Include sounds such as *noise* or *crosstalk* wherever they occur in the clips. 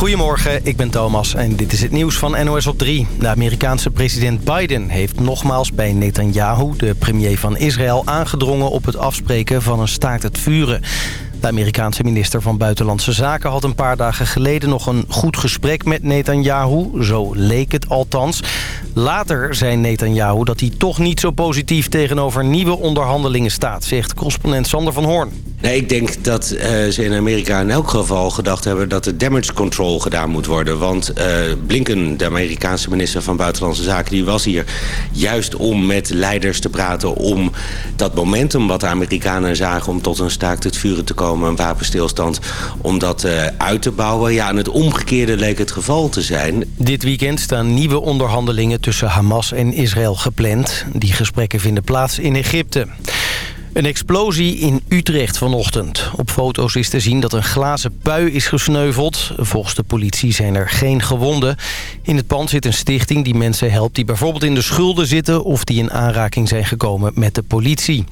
Goedemorgen, ik ben Thomas en dit is het nieuws van NOS op 3. De Amerikaanse president Biden heeft nogmaals bij Netanyahu, de premier van Israël... aangedrongen op het afspreken van een staakt het vuren. De Amerikaanse minister van Buitenlandse Zaken had een paar dagen geleden nog een goed gesprek met Netanyahu. Zo leek het althans. Later zei Netanyahu dat hij toch niet zo positief tegenover nieuwe onderhandelingen staat, zegt correspondent Sander van Hoorn. Nee, ik denk dat uh, ze in Amerika in elk geval gedacht hebben dat er damage control gedaan moet worden. Want uh, Blinken, de Amerikaanse minister van Buitenlandse Zaken, die was hier juist om met leiders te praten om dat momentum wat de Amerikanen zagen om tot een staakt het vuren te komen, een wapenstilstand, om dat uh, uit te bouwen. Ja, en het omgekeerde leek het geval te zijn. Dit weekend staan nieuwe onderhandelingen tussen Hamas en Israël gepland. Die gesprekken vinden plaats in Egypte. Een explosie in Utrecht vanochtend. Op foto's is te zien dat een glazen pui is gesneuveld. Volgens de politie zijn er geen gewonden. In het pand zit een stichting die mensen helpt die bijvoorbeeld in de schulden zitten... of die in aanraking zijn gekomen met de politie.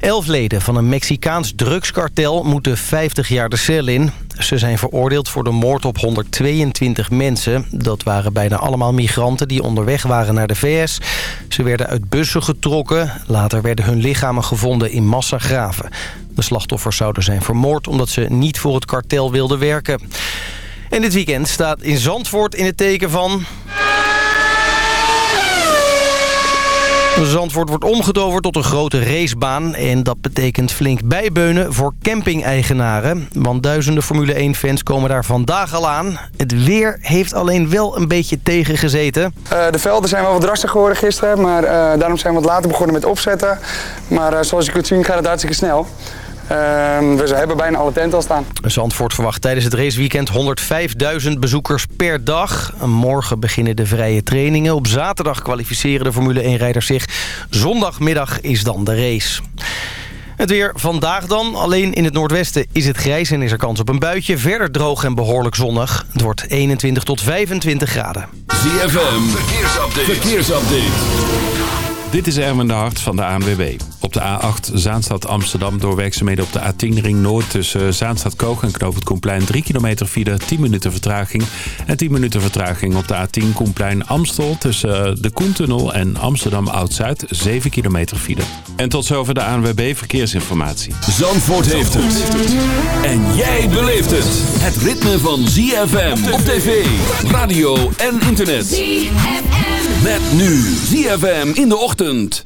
Elf leden van een Mexicaans drugskartel moeten 50 jaar de cel in. Ze zijn veroordeeld voor de moord op 122 mensen. Dat waren bijna allemaal migranten die onderweg waren naar de VS. Ze werden uit bussen getrokken. Later werden hun lichamen gevonden in massagraven. De slachtoffers zouden zijn vermoord omdat ze niet voor het kartel wilden werken. En dit weekend staat in Zandvoort in het teken van... Zandvoort wordt omgetoverd tot een grote racebaan. En dat betekent flink bijbeunen voor camping-eigenaren. Want duizenden Formule 1-fans komen daar vandaag al aan. Het weer heeft alleen wel een beetje tegengezeten. Uh, de velden zijn wel wat drassig geworden gisteren. Maar uh, daarom zijn we wat later begonnen met opzetten. Maar uh, zoals je kunt zien gaat het hartstikke snel. Uh, we hebben bijna alle tenten al staan. Zandvoort verwacht tijdens het raceweekend 105.000 bezoekers per dag. Morgen beginnen de vrije trainingen. Op zaterdag kwalificeren de Formule 1-rijders zich. Zondagmiddag is dan de race. Het weer vandaag dan. Alleen in het noordwesten is het grijs en is er kans op een buitje. Verder droog en behoorlijk zonnig. Het wordt 21 tot 25 graden. ZFM, verkeersupdate. verkeersupdate. Dit is Erwin de Hart van de ANWB. Op de A8 Zaanstad Amsterdam door werkzaamheden op de A10 Ring Noord... tussen Zaanstad Koog en Knoop het Koenplein 3 kilometer file, 10 minuten vertraging. En 10 minuten vertraging op de A10 Koenplein Amstel... tussen de Koentunnel en Amsterdam Oud-Zuid 7 kilometer file. En tot zover de ANWB Verkeersinformatie. Zandvoort heeft het. En jij beleeft het. Het ritme van ZFM op tv, radio en internet. ZFM. Met nu ZFM in de ochtend ochtend.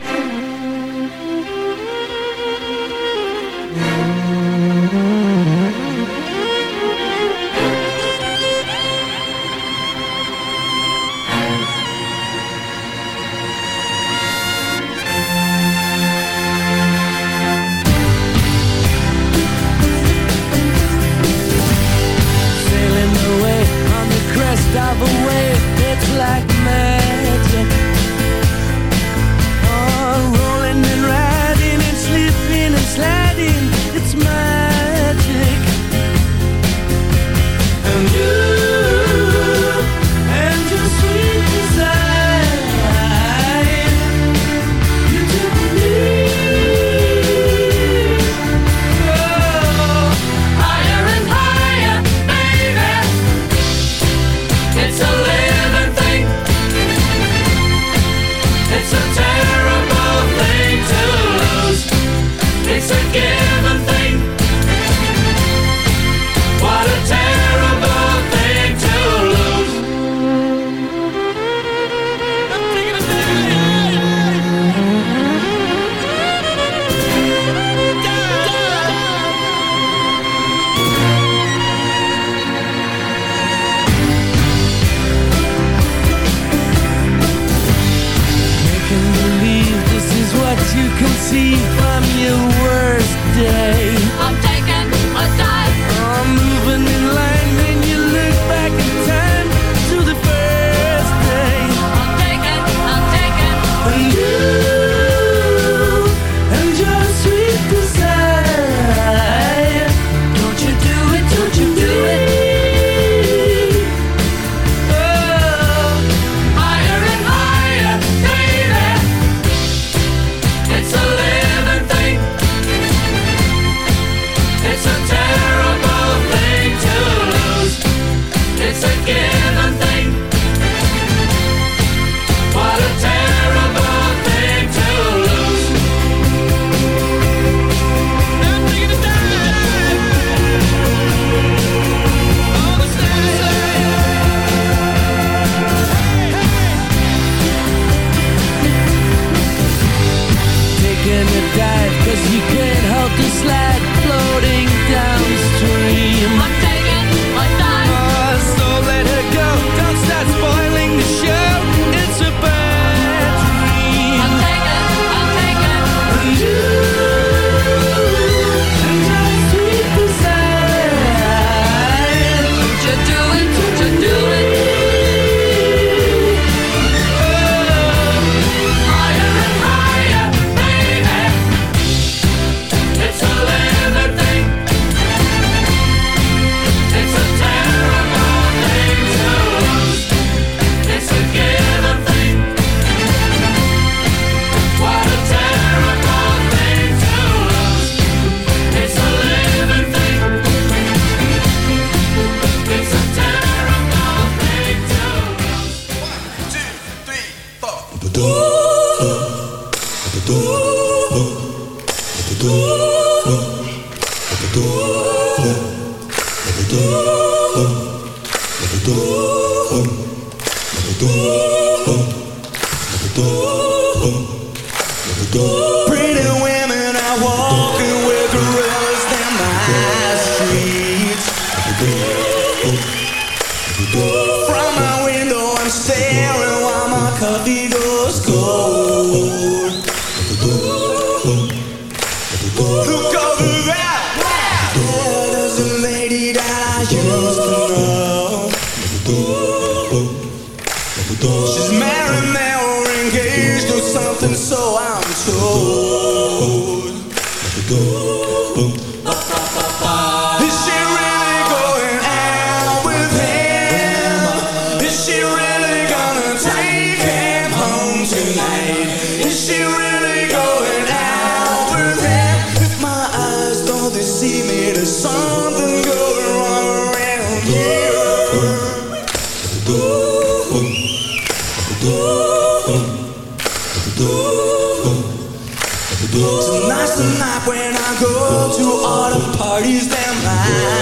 Tonight's the night when I go to all the parties, damn right.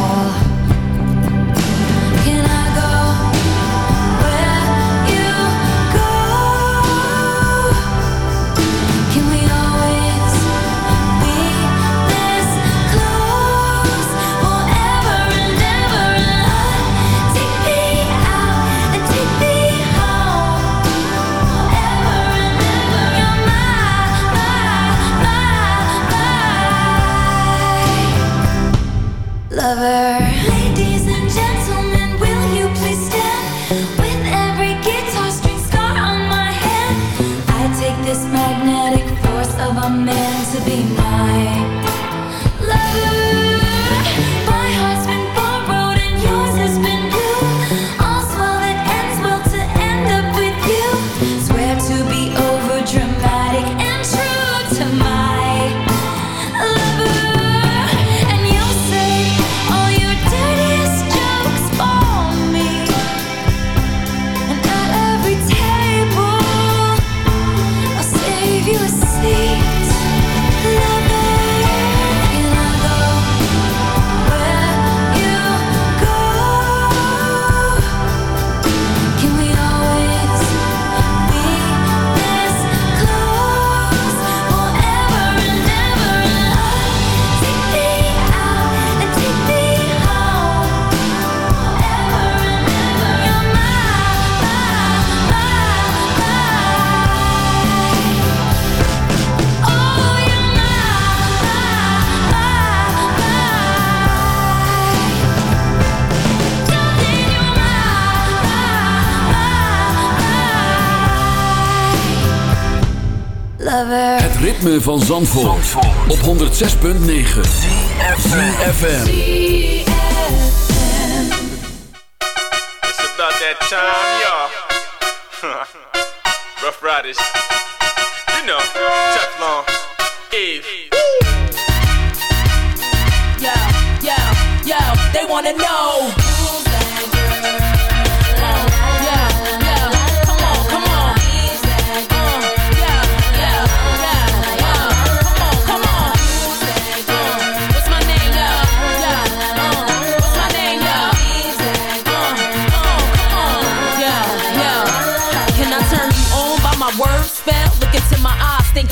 Lover. Ritme van Zandvoort, op 106.9 ZFM. It's about that time, y'all. *laughs* Rough Riders. You know, Teflon, Eve. Yo, yo, yo, they wanna know.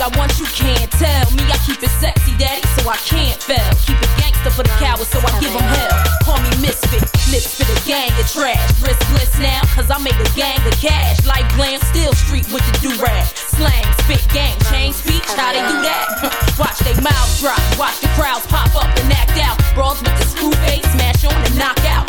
I want you, can't tell me. I keep it sexy, daddy, so I can't fail. Keep it gangster for the cowards, so I give them hell. Call me misfit, lips for the gang of trash. Wrist bliss now, cause I make a gang of cash. Like glam, still street with the do-rag. Slang, spit, gang, change speech, how they do that? *laughs* watch they mouths drop, watch the crowds pop up and act out. Brawls with the screw face, smash on and knock out.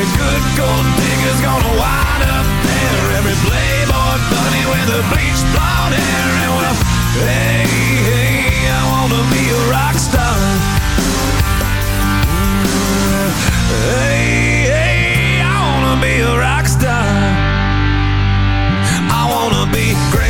Every good gold digger's gonna wind up there. Every playboy bunny with the bleached blonde hair. And well, hey, hey, I wanna be a rock star. Hey, hey, I wanna be a rock star. I wanna be great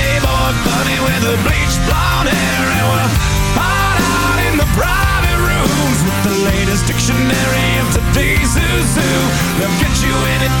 you anything